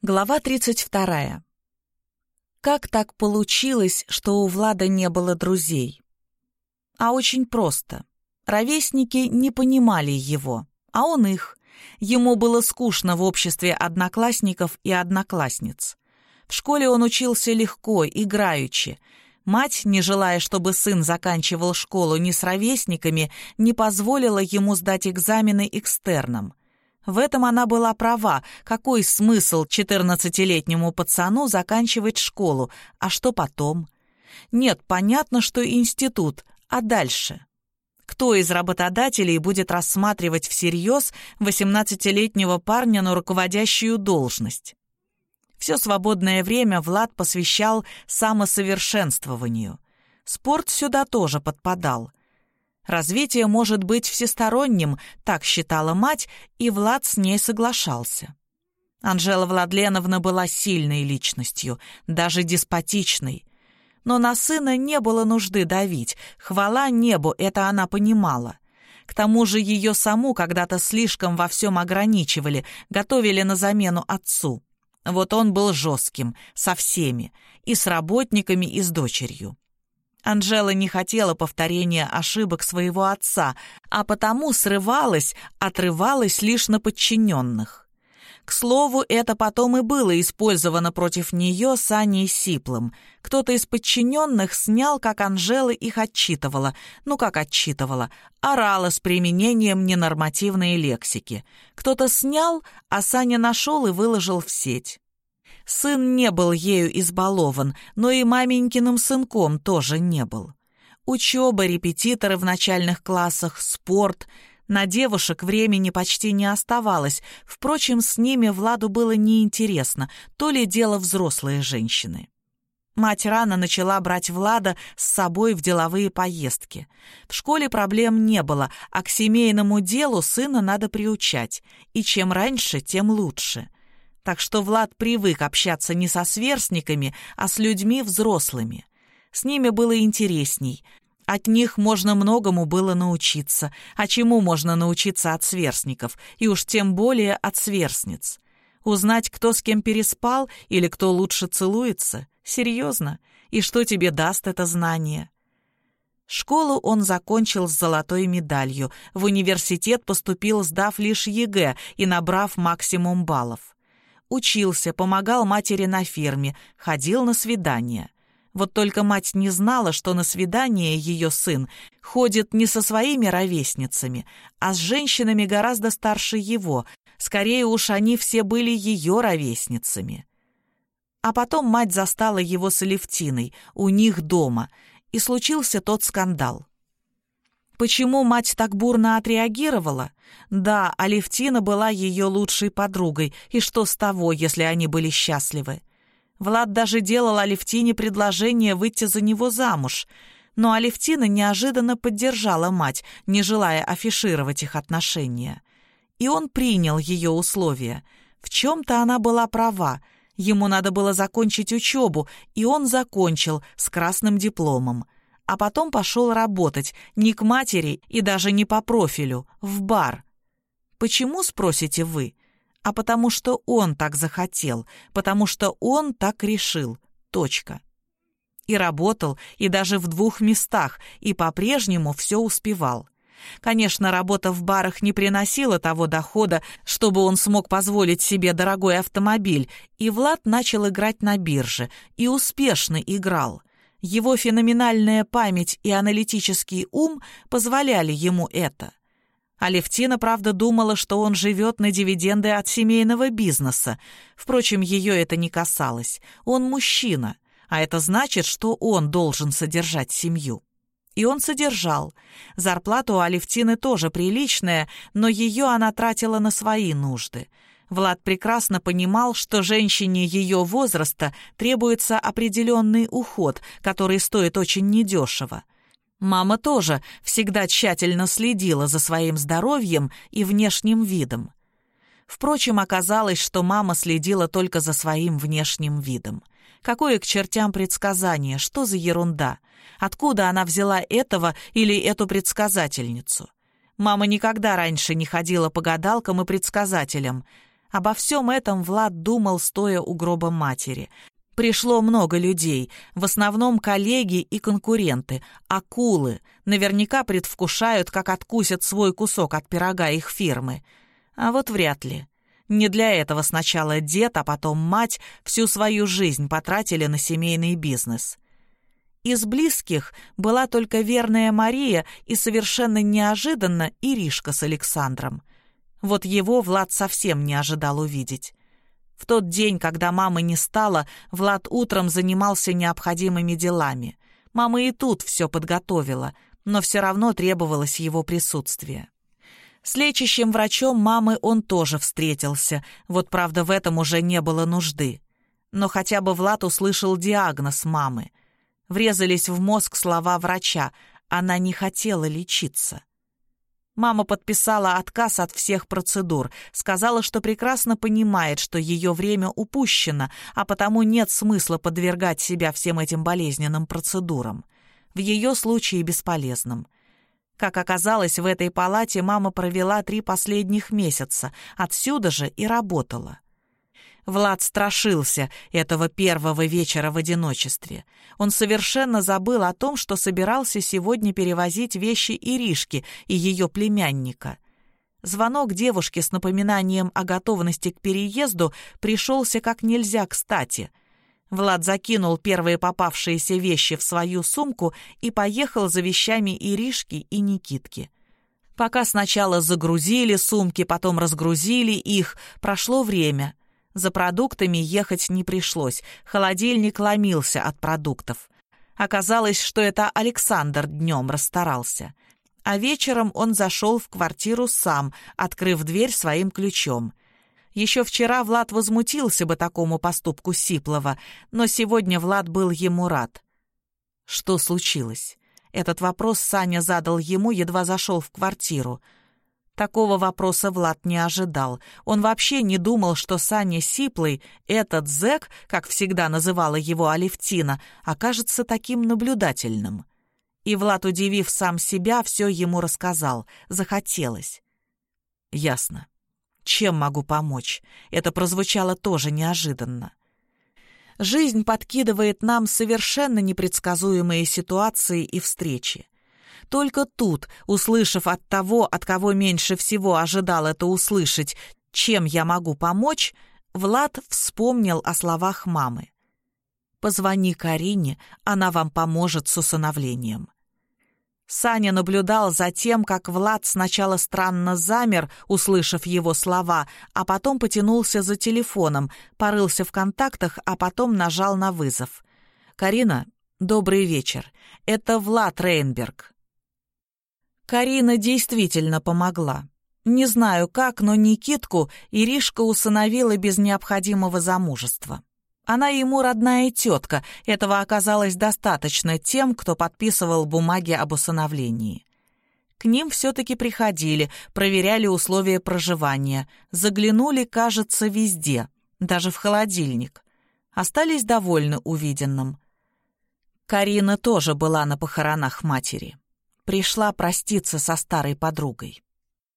Глава 32. Как так получилось, что у Влада не было друзей? А очень просто. Ровесники не понимали его, а он их. Ему было скучно в обществе одноклассников и одноклассниц. В школе он учился легко, играючи. Мать, не желая, чтобы сын заканчивал школу не с ровесниками, не позволила ему сдать экзамены экстерном. В этом она была права. Какой смысл 14-летнему пацану заканчивать школу? А что потом? Нет, понятно, что институт. А дальше? Кто из работодателей будет рассматривать всерьез 18-летнего парня на руководящую должность? Все свободное время Влад посвящал самосовершенствованию. Спорт сюда тоже подпадал. Развитие может быть всесторонним, так считала мать, и Влад с ней соглашался. Анжела Владленовна была сильной личностью, даже деспотичной. Но на сына не было нужды давить, хвала небу, это она понимала. К тому же ее саму когда-то слишком во всем ограничивали, готовили на замену отцу. Вот он был жестким, со всеми, и с работниками, и с дочерью. Анжела не хотела повторения ошибок своего отца, а потому срывалась, отрывалась лишь на подчиненных. К слову, это потом и было использовано против нее с Аней Сиплым. Кто-то из подчиненных снял, как Анжела их отчитывала. Ну, как отчитывала? Орала с применением ненормативной лексики. Кто-то снял, а Саня нашел и выложил в сеть. Сын не был ею избалован, но и маменькиным сынком тоже не был. Учеба, репетиторы в начальных классах, спорт. На девушек времени почти не оставалось. Впрочем, с ними Владу было неинтересно, то ли дело взрослые женщины. Мать рано начала брать Влада с собой в деловые поездки. В школе проблем не было, а к семейному делу сына надо приучать. И чем раньше, тем лучше так что Влад привык общаться не со сверстниками, а с людьми взрослыми. С ними было интересней. От них можно многому было научиться, а чему можно научиться от сверстников, и уж тем более от сверстниц. Узнать, кто с кем переспал или кто лучше целуется? Серьезно? И что тебе даст это знание? Школу он закончил с золотой медалью, в университет поступил, сдав лишь ЕГЭ и набрав максимум баллов. Учился, помогал матери на ферме, ходил на свидания. Вот только мать не знала, что на свидание ее сын ходит не со своими ровесницами, а с женщинами гораздо старше его. Скорее уж они все были ее ровесницами. А потом мать застала его с Алевтиной, у них дома, и случился тот скандал. Почему мать так бурно отреагировала? Да, Алевтина была ее лучшей подругой, и что с того, если они были счастливы? Влад даже делал Алевтине предложение выйти за него замуж, но Алевтина неожиданно поддержала мать, не желая афишировать их отношения. И он принял ее условия. В чем-то она была права. Ему надо было закончить учебу, и он закончил с красным дипломом а потом пошел работать не к матери и даже не по профилю, в бар. Почему, спросите вы? А потому что он так захотел, потому что он так решил. Точка. И работал, и даже в двух местах, и по-прежнему все успевал. Конечно, работа в барах не приносила того дохода, чтобы он смог позволить себе дорогой автомобиль, и Влад начал играть на бирже, и успешно играл. Его феноменальная память и аналитический ум позволяли ему это. Алевтина, правда, думала, что он живет на дивиденды от семейного бизнеса. Впрочем, ее это не касалось. Он мужчина, а это значит, что он должен содержать семью. И он содержал. Зарплата у Алевтины тоже приличная, но ее она тратила на свои нужды — Влад прекрасно понимал, что женщине ее возраста требуется определенный уход, который стоит очень недешево. Мама тоже всегда тщательно следила за своим здоровьем и внешним видом. Впрочем, оказалось, что мама следила только за своим внешним видом. Какое к чертям предсказание, что за ерунда? Откуда она взяла этого или эту предсказательницу? Мама никогда раньше не ходила по гадалкам и предсказателям. Обо всем этом Влад думал, стоя у гроба матери. Пришло много людей, в основном коллеги и конкуренты, акулы. Наверняка предвкушают, как откусят свой кусок от пирога их фирмы. А вот вряд ли. Не для этого сначала дед, а потом мать всю свою жизнь потратили на семейный бизнес. Из близких была только верная Мария и совершенно неожиданно Иришка с Александром. Вот его Влад совсем не ожидал увидеть. В тот день, когда мамы не стало, Влад утром занимался необходимыми делами. Мама и тут все подготовила, но все равно требовалось его присутствие. С лечащим врачом мамы он тоже встретился, вот правда в этом уже не было нужды. Но хотя бы Влад услышал диагноз мамы. Врезались в мозг слова врача, она не хотела лечиться. Мама подписала отказ от всех процедур, сказала, что прекрасно понимает, что ее время упущено, а потому нет смысла подвергать себя всем этим болезненным процедурам. В ее случае бесполезным. Как оказалось, в этой палате мама провела три последних месяца, отсюда же и работала. Влад страшился этого первого вечера в одиночестве. Он совершенно забыл о том, что собирался сегодня перевозить вещи Иришки и ее племянника. Звонок девушки с напоминанием о готовности к переезду пришелся как нельзя кстати. Влад закинул первые попавшиеся вещи в свою сумку и поехал за вещами Иришки и Никитки. Пока сначала загрузили сумки, потом разгрузили их, прошло время. За продуктами ехать не пришлось, холодильник ломился от продуктов. Оказалось, что это Александр днем расстарался. А вечером он зашел в квартиру сам, открыв дверь своим ключом. Еще вчера Влад возмутился бы такому поступку Сиплова, но сегодня Влад был ему рад. Что случилось? Этот вопрос Саня задал ему, едва зашел в квартиру — Такого вопроса Влад не ожидал. Он вообще не думал, что Саня Сиплый, этот зэк, как всегда называла его Алевтина, окажется таким наблюдательным. И Влад, удивив сам себя, все ему рассказал. Захотелось. «Ясно. Чем могу помочь?» Это прозвучало тоже неожиданно. Жизнь подкидывает нам совершенно непредсказуемые ситуации и встречи. Только тут, услышав от того, от кого меньше всего ожидал это услышать, чем я могу помочь, Влад вспомнил о словах мамы. «Позвони Карине, она вам поможет с усыновлением». Саня наблюдал за тем, как Влад сначала странно замер, услышав его слова, а потом потянулся за телефоном, порылся в контактах, а потом нажал на вызов. «Карина, добрый вечер. Это Влад Рейнберг. Карина действительно помогла. Не знаю как, но Никитку Иришка усыновила без необходимого замужества. Она ему родная тетка, этого оказалось достаточно тем, кто подписывал бумаги об усыновлении. К ним все-таки приходили, проверяли условия проживания, заглянули, кажется, везде, даже в холодильник. Остались довольны увиденным. Карина тоже была на похоронах матери пришла проститься со старой подругой.